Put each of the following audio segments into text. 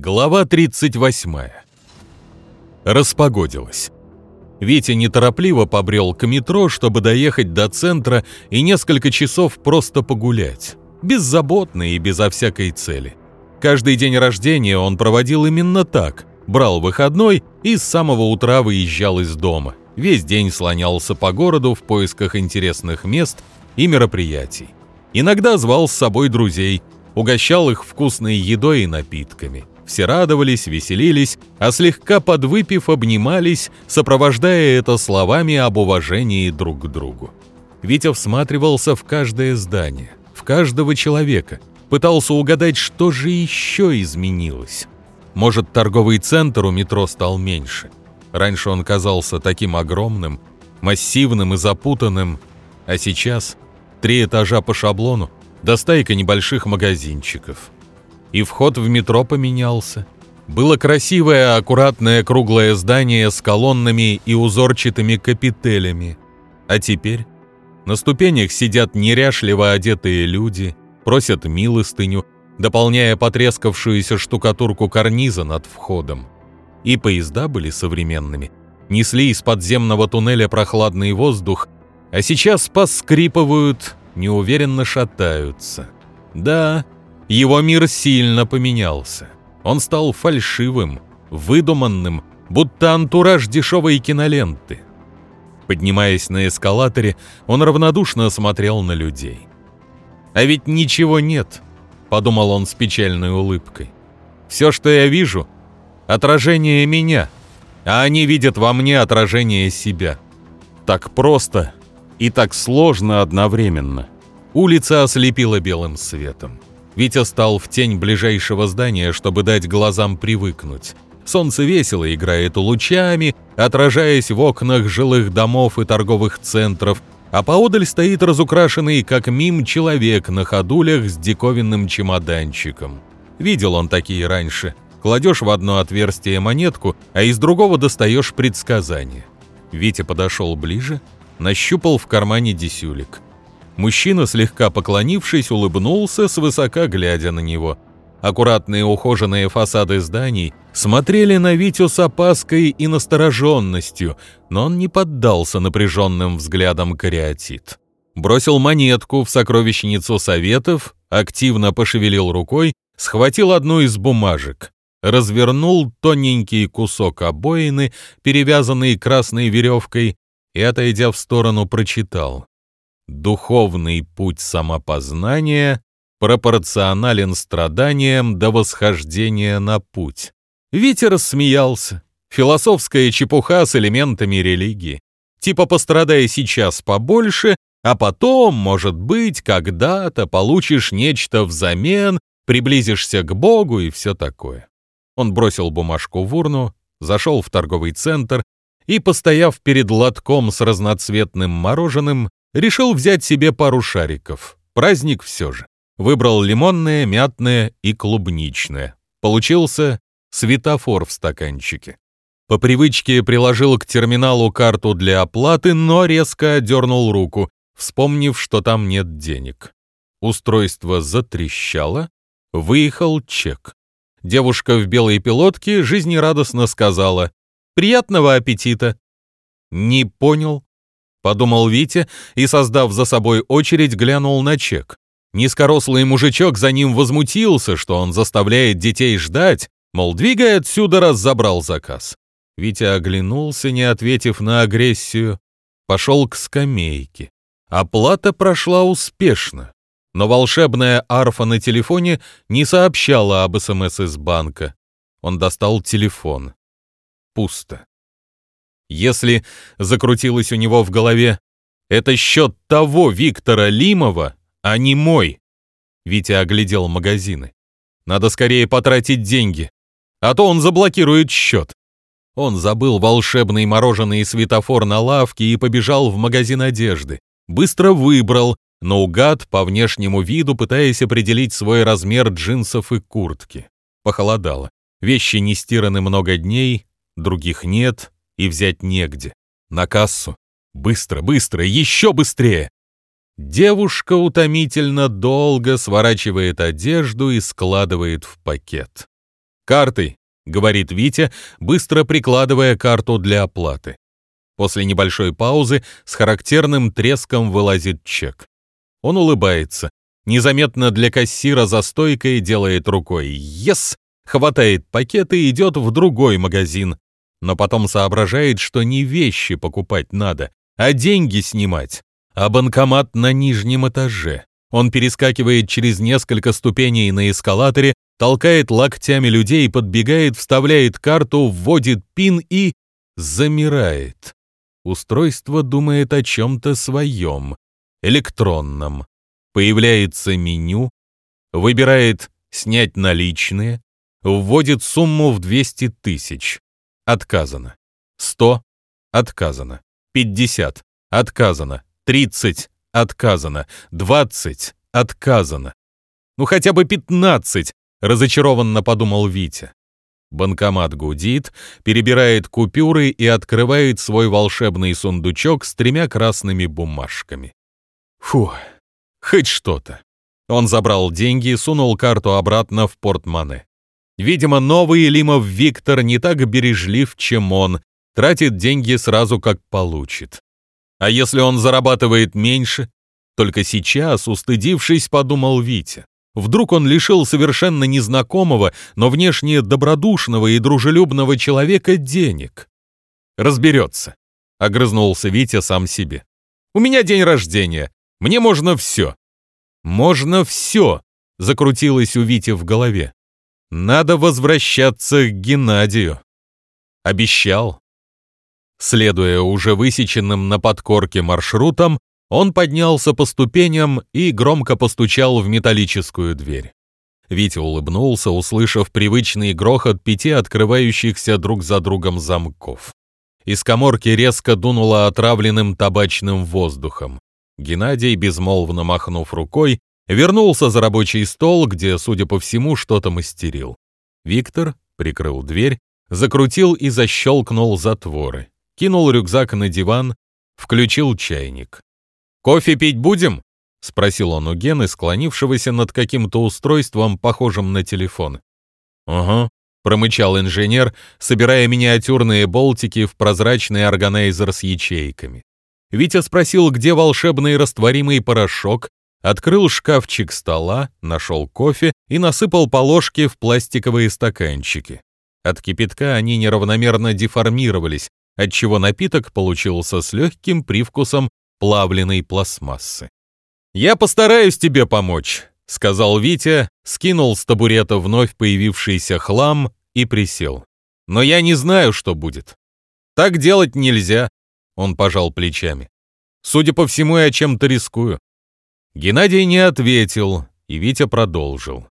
Глава 38. Распогодилось. Витя неторопливо побрел к метро, чтобы доехать до центра и несколько часов просто погулять. Беззаботно и безо всякой цели. Каждый день рождения он проводил именно так. Брал выходной и с самого утра выезжал из дома. Весь день слонялся по городу в поисках интересных мест и мероприятий. Иногда звал с собой друзей, угощал их вкусной едой и напитками. Все радовались, веселились, а слегка подвыпив обнимались, сопровождая это словами об уважении друг к другу. Витя всматривался в каждое здание, в каждого человека, пытался угадать, что же еще изменилось. Может, торговый центр у метро стал меньше. Раньше он казался таким огромным, массивным и запутанным, а сейчас три этажа по шаблону, до стайка небольших магазинчиков – и вход в метро поменялся. Было красивое, аккуратное круглое здание с колоннами и узорчатыми капителями. А теперь на ступенях сидят неряшливо одетые люди, просят милостыню, дополняя потрескавшуюся штукатурку карниза над входом. И поезда были современными, несли из подземного туннеля прохладный воздух, а сейчас поскрипывают, неуверенно шатаются. Да, его мир сильно поменялся. Он стал фальшивым, выдуманным, будто антураж дешевой киноленты. Поднимаясь на эскалаторе, он равнодушно смотрел на людей. «А ведь ничего нет», — подумал он с печальной улыбкой. «Все, что я вижу, — отражение меня, а они видят во мне отражение себя. Так просто и так сложно одновременно». Улица ослепила белым светом. Витя стал в тень ближайшего здания, чтобы дать глазам привыкнуть. Солнце весело играет лучами, отражаясь в окнах жилых домов и торговых центров, а поодаль стоит разукрашенный, как мим, человек на ходулях с диковинным чемоданчиком. Видел он такие раньше. Кладешь в одно отверстие монетку, а из другого достаешь предсказание. Витя подошел ближе, нащупал в кармане десюлик. Мужчина, слегка поклонившись, улыбнулся, свысока глядя на него. Аккуратные ухоженные фасады зданий смотрели на Витю с опаской и настороженностью, но он не поддался напряженным взглядам кариатит. Бросил монетку в сокровищницу советов, активно пошевелил рукой, схватил одну из бумажек, развернул тоненький кусок обоины, перевязанный красной веревкой, и, отойдя в сторону, прочитал. Духовный путь самопознания пропорционален страданиям до восхождения на путь. Витя рассмеялся. Философская чепуха с элементами религии. Типа пострадай сейчас побольше, а потом, может быть, когда-то получишь нечто взамен, приблизишься к Богу и все такое. Он бросил бумажку в урну, зашел в торговый центр и, постояв перед лотком с разноцветным мороженым, Решил взять себе пару шариков. Праздник все же. Выбрал лимонное, мятное и клубничное. Получился светофор в стаканчике. По привычке приложил к терминалу карту для оплаты, но резко отдернул руку, вспомнив, что там нет денег. Устройство затрещало, выехал чек. Девушка в белой пилотке жизнерадостно сказала «Приятного аппетита!» «Не понял», подумал Витя и, создав за собой очередь, глянул на чек. Низкорослый мужичок за ним возмутился, что он заставляет детей ждать, мол, двигай отсюда, раз забрал заказ. Витя оглянулся, не ответив на агрессию, пошел к скамейке. Оплата прошла успешно, но волшебная арфа на телефоне не сообщала об СМС из банка. Он достал телефон. Пусто. Если закрутилось у него в голове, это счет того Виктора Лимова, а не мой. Витя оглядел магазины. Надо скорее потратить деньги, а то он заблокирует счет. Он забыл волшебный мороженый светофор на лавке и побежал в магазин одежды. Быстро выбрал, наугад по внешнему виду, пытаясь определить свой размер джинсов и куртки. Похолодало. Вещи не стираны много дней, других нет, и взять негде. На кассу. Быстро, быстро, еще быстрее. Девушка утомительно долго сворачивает одежду и складывает в пакет. «Картой», — говорит Витя, быстро прикладывая карту для оплаты. После небольшой паузы с характерным треском вылазит чек. Он улыбается. Незаметно для кассира за стойкой делает рукой «Ес!», хватает пакет и идет в другой магазин. Но потом соображает, что не вещи покупать надо, а деньги снимать. А банкомат на нижнем этаже. Он перескакивает через несколько ступеней на эскалаторе, толкает локтями людей, подбегает, вставляет карту, вводит пин и... замирает. Устройство думает о чем-то своем, электронном. Появляется меню, выбирает «снять наличные», вводит сумму в 200 тысяч. Отказано. 100. Отказано. 50. Отказано. 30. Отказано. 20. Отказано. Ну хотя бы 15, разочарованно подумал Витя. Банкомат гудит, перебирает купюры и открывает свой волшебный сундучок с тремя красными бумажками. Фу, хоть что-то. Он забрал деньги и сунул карту обратно в портмоне. Видимо, новый Лимов Виктор не так бережлив, чем он, тратит деньги сразу как получит. А если он зарабатывает меньше? Только сейчас, устыдившись, подумал Витя. Вдруг он лишил совершенно незнакомого, но внешне добродушного и дружелюбного человека денег. Разберется, — огрызнулся Витя сам себе. У меня день рождения, мне можно все. Можно все, — закрутилось у Вити в голове. Надо возвращаться к Геннадию. Обещал. Следуя уже высеченным на подкорке маршрутам, он поднялся по ступеням и громко постучал в металлическую дверь. Витя улыбнулся, услышав привычный грохот пяти открывающихся друг за другом замков. Из коморки резко дунуло отравленным табачным воздухом. Геннадий, безмолвно махнув рукой, вернулся за рабочий стол, где, судя по всему, что-то мастерил. Виктор прикрыл дверь, закрутил и защелкнул затворы, кинул рюкзак на диван, включил чайник. «Кофе пить будем?» — спросил он у Гены, склонившегося над каким-то устройством, похожим на телефон. «Ага», — промычал инженер, собирая миниатюрные болтики в прозрачный органайзер с ячейками. Витя спросил, где волшебный растворимый порошок, открыл шкафчик стола, нашел кофе и насыпал по ложке в пластиковые стаканчики. От кипятка они неравномерно деформировались, отчего напиток получился с легким привкусом плавленной пластмассы. «Я постараюсь тебе помочь», — сказал Витя, скинул с табурета вновь появившийся хлам и присел. «Но я не знаю, что будет. Так делать нельзя», — он пожал плечами. «Судя по всему, я чем-то рискую». Геннадий не ответил, и Витя продолжил.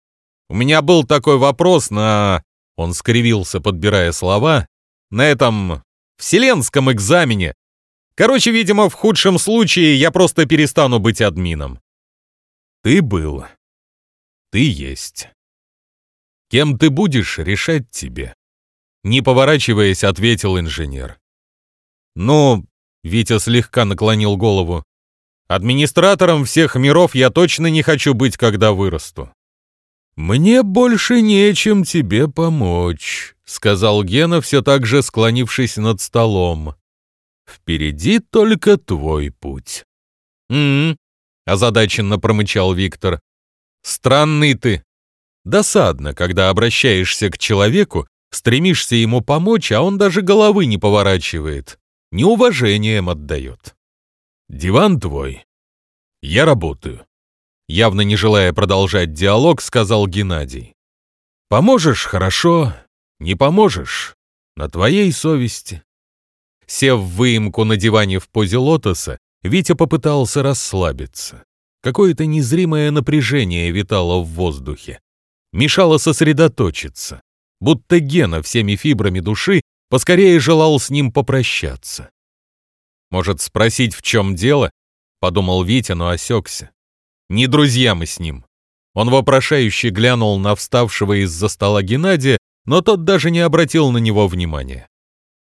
«У меня был такой вопрос на...» Он скривился, подбирая слова. «На этом вселенском экзамене Короче, видимо, в худшем случае я просто перестану быть админом. Ты был. Ты есть. Кем ты будешь, решать тебе. Не поворачиваясь, ответил инженер. Ну, Витя слегка наклонил голову. Администратором всех миров я точно не хочу быть, когда вырасту. «Мне больше нечем тебе помочь», — сказал Гена, все так же склонившись над столом. Впереди только твой путь. «М-м-м», озадаченно промычал Виктор. «Странный ты. Досадно, когда обращаешься к человеку, стремишься ему помочь, а он даже головы не поворачивает, неуважением отдает. Диван твой. Я работаю». Явно не желая продолжать диалог, сказал Геннадий. «Поможешь — хорошо, не поможешь — на твоей совести». Сев в выемку на диване в позе лотоса, Витя попытался расслабиться. Какое-то незримое напряжение витало в воздухе. Мешало сосредоточиться. Будто Гена всеми фибрами души поскорее желал с ним попрощаться. «Может, спросить, в чем дело?» — подумал Витя, но осекся. «Не друзья мы с ним». Он вопрошающе глянул на вставшего из-за стола Геннадия, но тот даже не обратил на него внимания.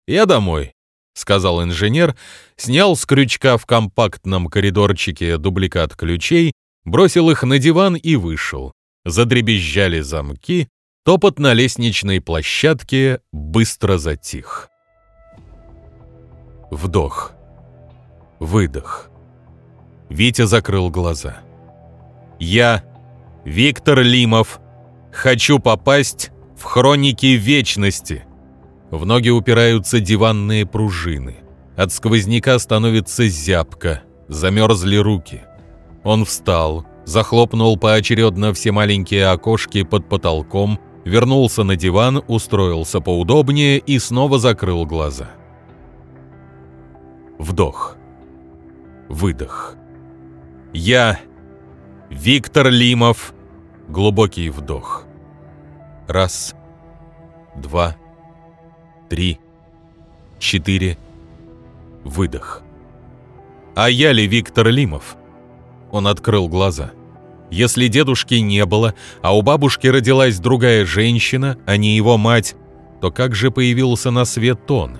«Я домой. — сказал инженер, снял с крючка в компактном коридорчике дубликат ключей, бросил их на диван и вышел. Задребезжали замки, Топот на лестничной площадке быстро затих. Вдох. Выдох. Витя закрыл глаза. «Я, Виктор Лимов, хочу попасть в хроники вечности». В ноги упираются диванные пружины. От сквозняка становится зябко, замерзли руки. Он встал, захлопнул поочередно все маленькие окошки под потолком, вернулся на диван, устроился поудобнее и снова закрыл глаза. Вдох. Выдох. Я, Виктор Лимов, глубокий вдох. Раз, два, три, четыре, выдох. А я ли Виктор Лимов? Он открыл глаза. Если дедушки не было, а у бабушки родилась другая женщина, а не его мать, то как же появился на свет он?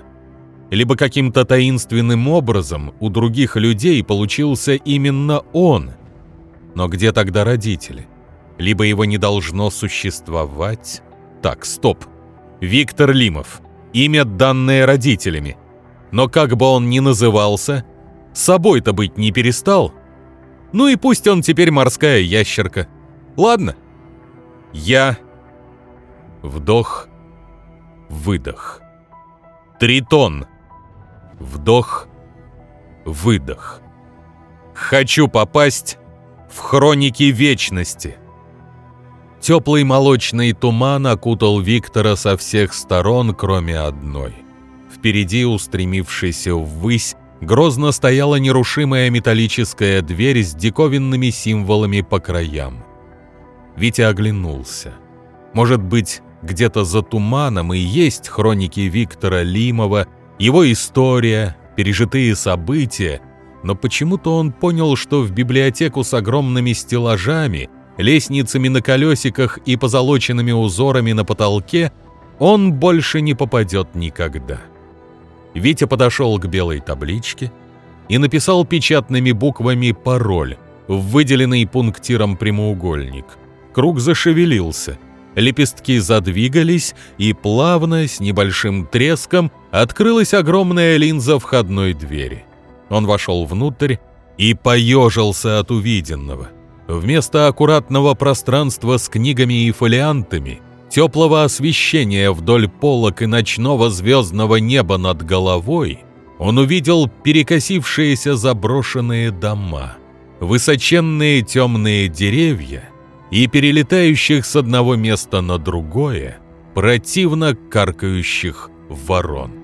Либо каким-то таинственным образом у других людей получился именно он. Но где тогда родители? Либо его не должно существовать? Так, стоп. Виктор Лимов. Имя, данное родителями. Но как бы он ни назывался, собой-то быть не перестал. Ну и пусть он теперь морская ящерка. Ладно. Я... Вдох. Выдох. Тритон. Вдох. Выдох. Хочу попасть в хроники вечности. Теплый молочный туман окутал Виктора со всех сторон, кроме одной. Впереди, устремившийся ввысь, грозно стояла нерушимая металлическая дверь с диковинными символами по краям. Витя оглянулся. Может быть, где-то за туманом и есть хроники Виктора Лимова, его история, пережитые события, но почему-то он понял, что в библиотеку с огромными стеллажами, лестницами на колесиках и позолоченными узорами на потолке он больше не попадет никогда. Витя подошел к белой табличке и написал печатными буквами пароль в выделенный пунктиром прямоугольник. Круг зашевелился, лепестки задвигались, и плавно, с небольшим треском, открылась огромная линза входной двери. Он вошел внутрь и поежился от увиденного. Вместо аккуратного пространства с книгами и фолиантами – теплого освещения вдоль полок и ночного звездного неба над головой, он увидел перекосившиеся заброшенные дома, высоченные темные деревья и перелетающих с одного места на другое противно каркающих ворон.